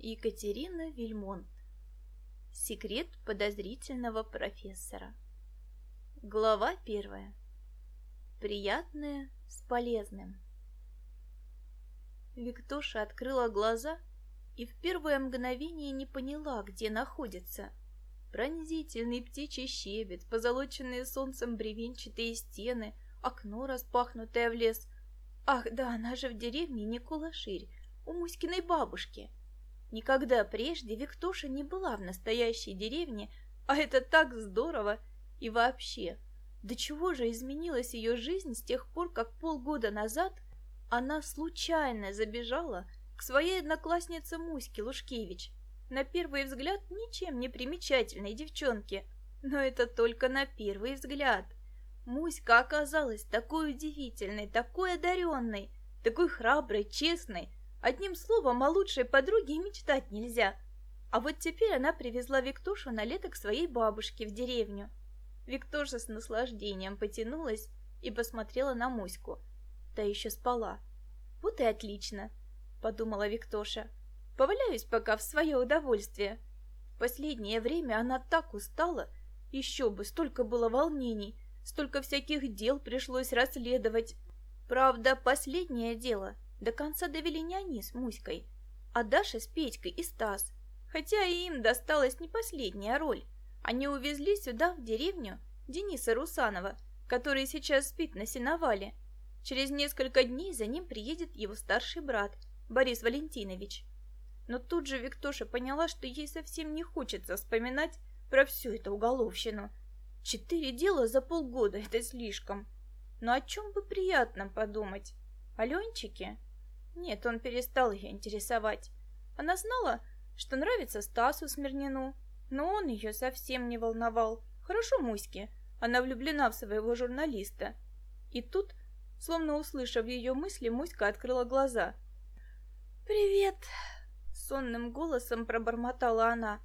Екатерина Вильмонт. Секрет подозрительного профессора. Глава первая. Приятное с полезным. Виктоша открыла глаза и в первое мгновение не поняла, где находится. Пронзительный птичий щебет, позолоченные солнцем бревенчатые стены, окно, распахнутое в лес. Ах, да, она же в деревне Никулаширь, у Муськиной бабушки. Никогда прежде Виктоша не была в настоящей деревне, а это так здорово! И вообще, до чего же изменилась ее жизнь с тех пор, как полгода назад она случайно забежала к своей однокласснице Муське Лушкевич. На первый взгляд ничем не примечательной девчонке, но это только на первый взгляд. Муська оказалась такой удивительной, такой одаренной, такой храброй, честной, Одним словом, о лучшей подруге и мечтать нельзя. А вот теперь она привезла Виктошу на лето к своей бабушке в деревню. Виктоша с наслаждением потянулась и посмотрела на Муську. Та еще спала. «Вот и отлично», — подумала Виктоша. «Поваляюсь пока в свое удовольствие». В последнее время она так устала, еще бы, столько было волнений, столько всяких дел пришлось расследовать. Правда, последнее дело — до конца довели не они с Муськой, а Даша с Петькой и Стас. Хотя и им досталась не последняя роль. Они увезли сюда, в деревню, Дениса Русанова, который сейчас спит на сеновале. Через несколько дней за ним приедет его старший брат, Борис Валентинович. Но тут же Виктоша поняла, что ей совсем не хочется вспоминать про всю эту уголовщину. Четыре дела за полгода — это слишком. Но о чем бы приятном подумать? О Ленчике? Нет, он перестал ее интересовать. Она знала, что нравится Стасу Смирнину, но он ее совсем не волновал. Хорошо Муське, она влюблена в своего журналиста. И тут, словно услышав ее мысли, Муська открыла глаза. «Привет!» — сонным голосом пробормотала она.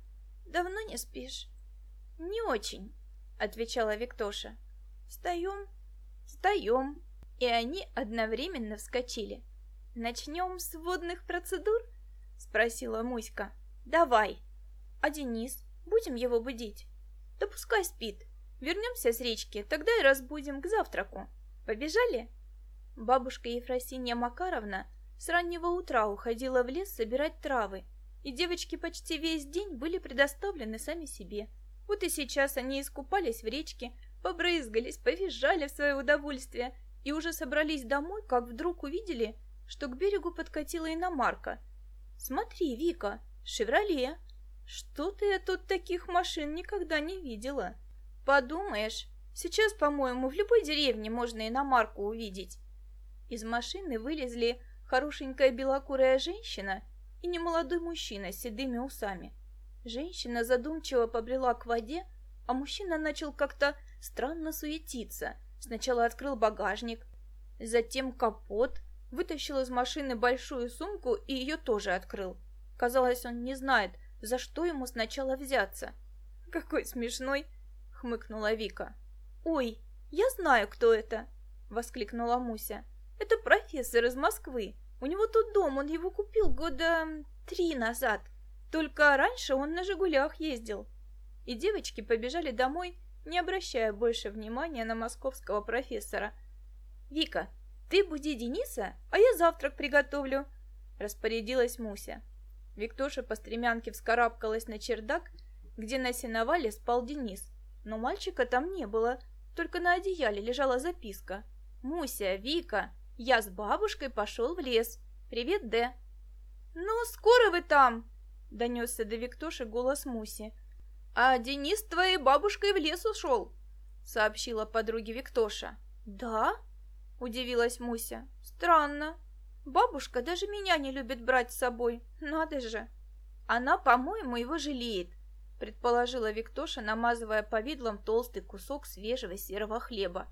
«Давно не спишь?» «Не очень», — отвечала Виктоша. «Встаем?» «Встаем!» И они одновременно вскочили. «Начнем с водных процедур?» — спросила Муська. «Давай. А Денис? Будем его будить?» «Да пускай спит. Вернемся с речки, тогда и разбудим к завтраку. Побежали?» Бабушка Ефросинья Макаровна с раннего утра уходила в лес собирать травы, и девочки почти весь день были предоставлены сами себе. Вот и сейчас они искупались в речке, побрызгались, повизжали в свое удовольствие и уже собрались домой, как вдруг увидели, что к берегу подкатила иномарка. «Смотри, Вика, «Шевроле». Что-то я тут таких машин никогда не видела. Подумаешь, сейчас, по-моему, в любой деревне можно иномарку увидеть. Из машины вылезли хорошенькая белокурая женщина и немолодой мужчина с седыми усами. Женщина задумчиво побрела к воде, а мужчина начал как-то странно суетиться. Сначала открыл багажник, затем капот, вытащил из машины большую сумку и ее тоже открыл. Казалось, он не знает, за что ему сначала взяться. «Какой смешной!» — хмыкнула Вика. «Ой, я знаю, кто это!» — воскликнула Муся. «Это профессор из Москвы. У него тут дом, он его купил года три назад. Только раньше он на «Жигулях» ездил». И девочки побежали домой, не обращая больше внимания на московского профессора. «Вика, «Ты буди Дениса, а я завтрак приготовлю», — распорядилась Муся. Виктоша по стремянке вскарабкалась на чердак, где на сеновале спал Денис. Но мальчика там не было, только на одеяле лежала записка. «Муся, Вика, я с бабушкой пошел в лес. Привет, Д». «Ну, скоро вы там!» — донесся до Виктоши голос Муси. «А Денис твоей бабушкой в лес ушел», — сообщила подруге Виктоша. «Да?» Удивилась Муся. Странно. Бабушка даже меня не любит брать с собой. Надо же. Она, по-моему, его жалеет, предположила Виктоша, намазывая повидлом толстый кусок свежего серого хлеба.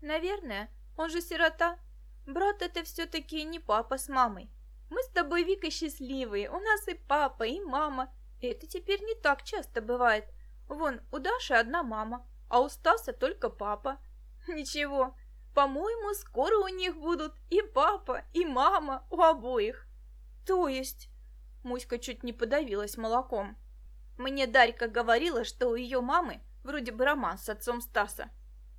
Наверное, он же сирота. Брат это все-таки не папа с мамой. Мы с тобой, Вика, счастливые. У нас и папа, и мама. Это теперь не так часто бывает. Вон, у Даши одна мама, а у Стаса только папа. Ничего, по-моему, скоро у них будут и папа, и мама, у обоих. То есть, Муська чуть не подавилась молоком. Мне Дарька говорила, что у ее мамы вроде бы роман с отцом Стаса.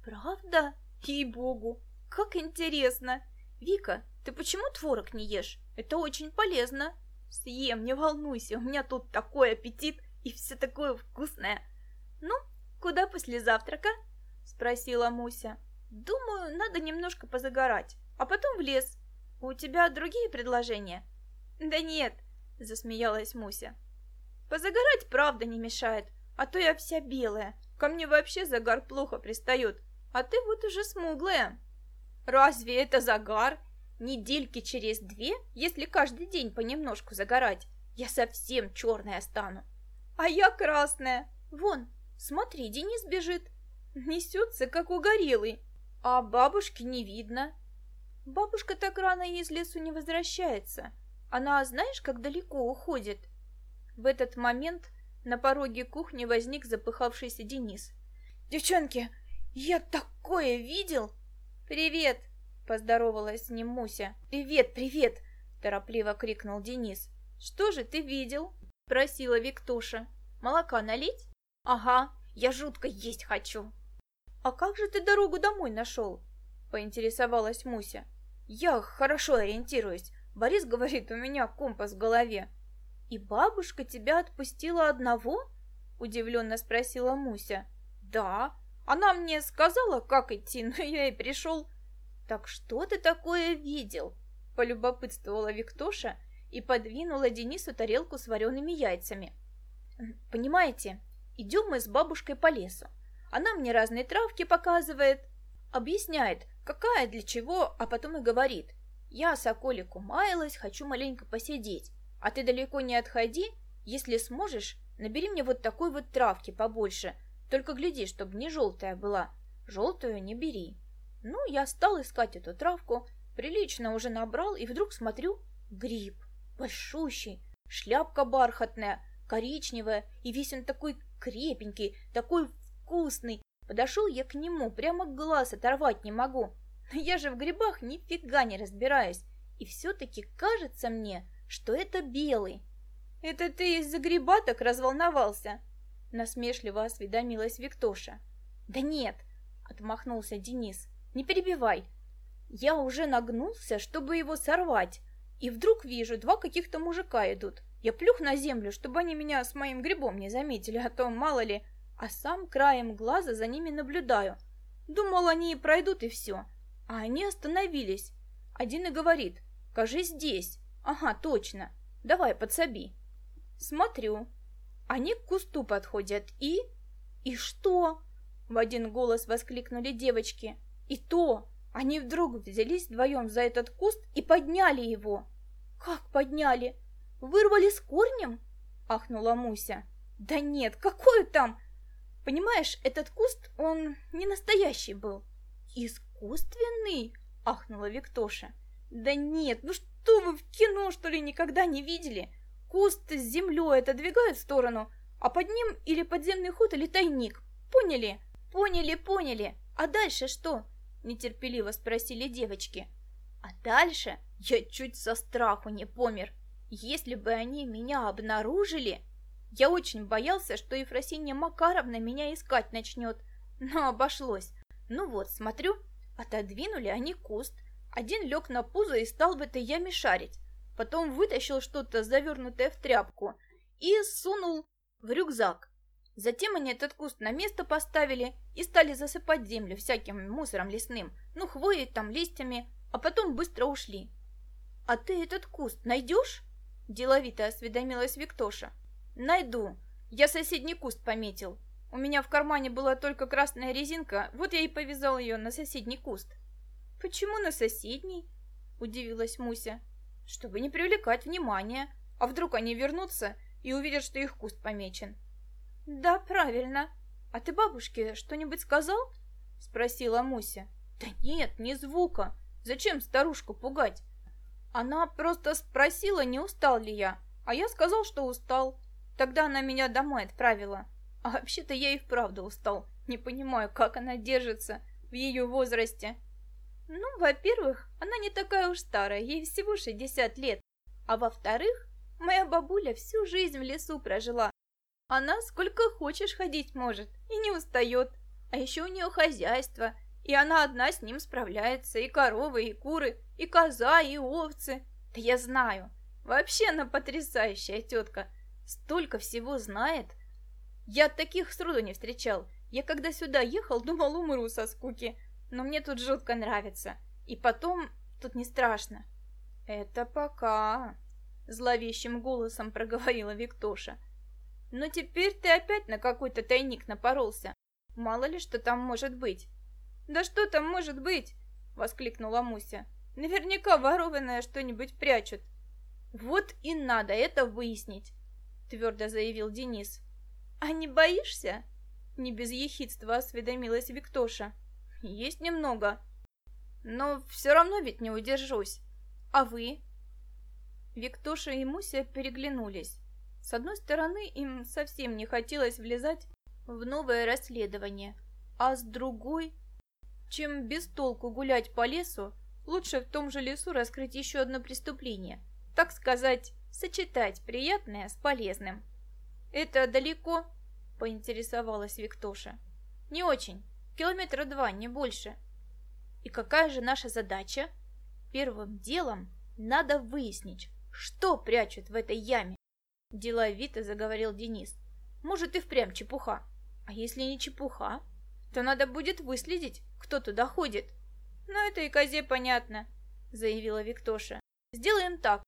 Правда? Ей-богу, как интересно. Вика, ты почему творог не ешь? Это очень полезно. Съем, не волнуйся, у меня тут такой аппетит и все такое вкусное. Ну, куда после завтрака? Спросила Муся. Думаю, надо немножко позагорать, а потом в лес. У тебя другие предложения? Да нет, засмеялась Муся. Позагорать правда не мешает, а то я вся белая. Ко мне вообще загар плохо пристает, а ты вот уже смуглая. Разве это загар? Недельки через две, если каждый день понемножку загорать, я совсем черная стану. А я красная. Вон, смотри, Денис бежит. Несется, как угорелый. А бабушки не видно. Бабушка так рано из лесу не возвращается. Она, знаешь, как далеко уходит? В этот момент на пороге кухни возник запыхавшийся Денис. «Девчонки, я такое видел!» «Привет!» — поздоровалась с ним Муся. «Привет, привет!» — торопливо крикнул Денис. «Что же ты видел?» — просила Виктоша. «Молока налить?» «Ага, я жутко есть хочу!» «А как же ты дорогу домой нашел?» — поинтересовалась Муся. «Я хорошо ориентируюсь. Борис говорит, у меня компас в голове». «И бабушка тебя отпустила одного?» — удивленно спросила Муся. «Да, она мне сказала, как идти, но я и пришел». «Так что ты такое видел?» — полюбопытствовала Виктоша и подвинула Денису тарелку с вареными яйцами. «Понимаете, идем мы с бабушкой по лесу. Она мне разные травки показывает, объясняет, какая для чего, а потом и говорит. Я соколику маялась, хочу маленько посидеть. А ты далеко не отходи, если сможешь, набери мне вот такой вот травки побольше, только гляди, чтобы не желтая была. Желтую не бери. Ну, я стал искать эту травку, прилично уже набрал, и вдруг смотрю, гриб, большущий, шляпка бархатная, коричневая, и весь он такой крепенький, такой вкусный. Подошел я к нему, прямо глаз оторвать не могу. Я же в грибах нифига не разбираюсь, и все-таки кажется мне, что это белый. «Это ты из-за гриба так разволновался?» Насмешливо осведомилась Виктоша. «Да нет!» — отмахнулся Денис. «Не перебивай. Я уже нагнулся, чтобы его сорвать, и вдруг вижу, два каких-то мужика идут. Я плюх на землю, чтобы они меня с моим грибом не заметили, а то мало ли, а сам краем глаза за ними наблюдаю. Думал, они и пройдут, и все. А они остановились. Один и говорит, «Кажись, здесь». Ага, точно. Давай, подсоби. Смотрю. Они к кусту подходят и... И что? В один голос воскликнули девочки. И то! Они вдруг взялись вдвоем за этот куст и подняли его. Как подняли? Вырвали с корнем? Ахнула Муся. Да нет, какой там? Понимаешь, этот куст, он не настоящий был. Искусственный? Ахнула Виктоша. Да нет, ну что? Вы в кино, что ли, никогда не видели? Куст с землей отодвигают в сторону, а под ним или подземный ход, или тайник. Поняли? Поняли, поняли. А дальше что? Нетерпеливо спросили девочки. А дальше я чуть со страху не помер. Если бы они меня обнаружили... Я очень боялся, что Ефросинья Макаровна меня искать начнет, но обошлось. Ну вот, смотрю, отодвинули они куст, один лег на пузо и стал этой яме шарить. Потом вытащил что-то, завернутое в тряпку, и сунул в рюкзак. Затем они этот куст на место поставили и стали засыпать землю всяким мусором лесным, ну, хвоей там, листьями, а потом быстро ушли. «А ты этот куст найдешь?» – деловито осведомилась Виктоша. «Найду. Я соседний куст пометил. У меня в кармане была только красная резинка, вот я и повязал ее на соседний куст». «Почему на соседний?» – удивилась Муся. «Чтобы не привлекать внимания. А вдруг они вернутся и увидят, что их куст помечен?» «Да, правильно. А ты бабушке что-нибудь сказал?» – спросила Муся. «Да нет, ни звука. Зачем старушку пугать?» Она просто спросила, не устал ли я, а я сказал, что устал. Тогда она меня домой отправила. А вообще-то я и вправду устал. Не понимаю, как она держится в ее возрасте. Ну, во-первых, она не такая уж старая, ей всего 60 лет. А во-вторых, Моя бабуля всю жизнь в лесу прожила. Она сколько хочешь ходить может и не устает. А еще у нее хозяйство, и она одна с ним справляется. И коровы, и куры, и коза, и овцы. Да я знаю. Вообще она потрясающая тетка. Столько всего знает. Я таких сроду не встречал. Я когда сюда ехал, думал, умру со скуки. Но мне тут жутко нравится. И потом, тут не страшно. Это пока, зловещим голосом проговорила Виктоша. Но теперь ты опять на какой-то тайник напоролся. Мало ли что там может быть. Да что там может быть? Воскликнула Муся. Наверняка ворованное что-нибудь прячут. Вот и надо это выяснить, твердо заявил Денис. А не боишься? Не без ехидства осведомилась Виктоша. Есть немного. Но все равно ведь не удержусь. А вы? Виктоша и Муся переглянулись. С одной стороны, им совсем не хотелось влезать в новое расследование, а с другой, чем без толку гулять по лесу, лучше в том же лесу раскрыть еще одно преступление, так сказать, сочетать приятное с полезным. «Это далеко?» – поинтересовалась Виктоша. «Не очень. Километра два, не больше». «И какая же наша задача?» «Первым делом надо выяснить, что прячут в этой яме. Деловито заговорил Денис. Может и впрямь чепуха. А если не чепуха, то надо будет выследить, кто туда ходит. Но это и козе понятно, заявила Виктоша. Сделаем так.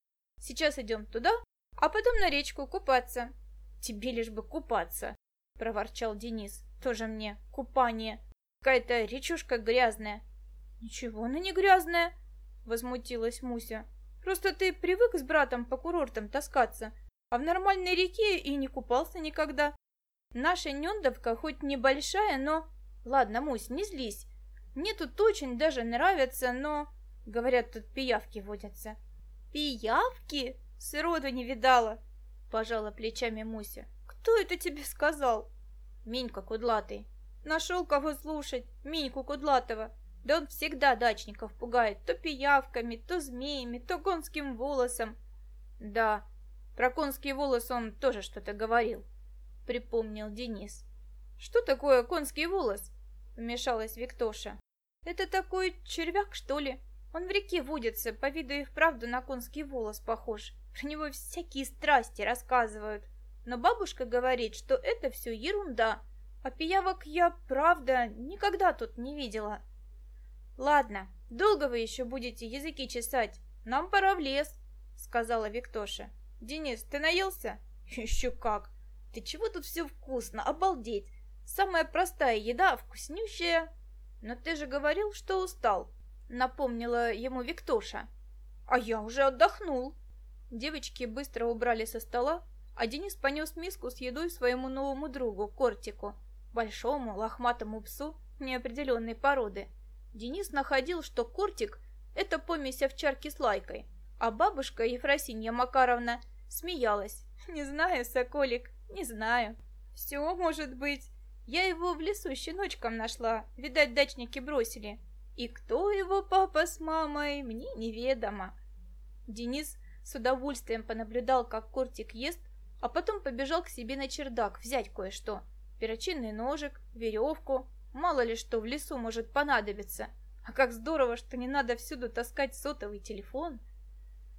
Сейчас идем туда, а потом на речку купаться. Тебе лишь бы купаться, проворчал Денис. Тоже мне купание. Какая-то речушка грязная. Ничего она не грязная, возмутилась Муся. Просто ты привык с братом по курортам таскаться, а в нормальной реке и не купался никогда. Наша Нюндовка хоть небольшая, но... Ладно, Мусь, не злись. Мне тут очень даже нравится, но... Говорят, тут пиявки водятся. Пиявки? Сроду не видала. Пожала плечами Муся. Кто это тебе сказал? Минька Кудлатый. Нашел кого слушать. Миньку Кудлатова. Да он всегда дачников пугает. То пиявками, то змеями, то гонским волосом. Да, про конский волос он тоже что-то говорил, припомнил Денис. Что такое конский волос? Вмешалась Виктоша. Это такой червяк, что ли? Он в реке водится, по виду и вправду на конский волос похож. Про него всякие страсти рассказывают. Но бабушка говорит, что это все ерунда, а пиявок я, правда, никогда тут не видела. Ладно, долго вы еще будете языки чесать? Нам пора в лес, сказала Виктоша. «Денис, ты наелся?» «Еще как! Ты чего тут все вкусно? Обалдеть! Самая простая еда, вкуснющая!» «Но ты же говорил, что устал!» Напомнила ему Виктоша. «А я уже отдохнул!» Девочки быстро убрали со стола, а Денис понес миску с едой своему новому другу, Кортику, большому лохматому псу неопределенной породы. Денис находил, что Кортик – это помесь овчарки с лайкой, а бабушка Ефросинья Макаровна – Смеялась. «Не знаю, Соколик, не знаю. Все может быть. Я его в лесу щеночком нашла. Видать, дачники бросили. И кто его папа с мамой, мне неведомо». Денис с удовольствием понаблюдал, как Кортик ест, а потом побежал к себе на чердак взять кое-что. Перочинный ножик, веревку, мало ли что в лесу может понадобиться. А как здорово, что не надо всюду таскать сотовый телефон –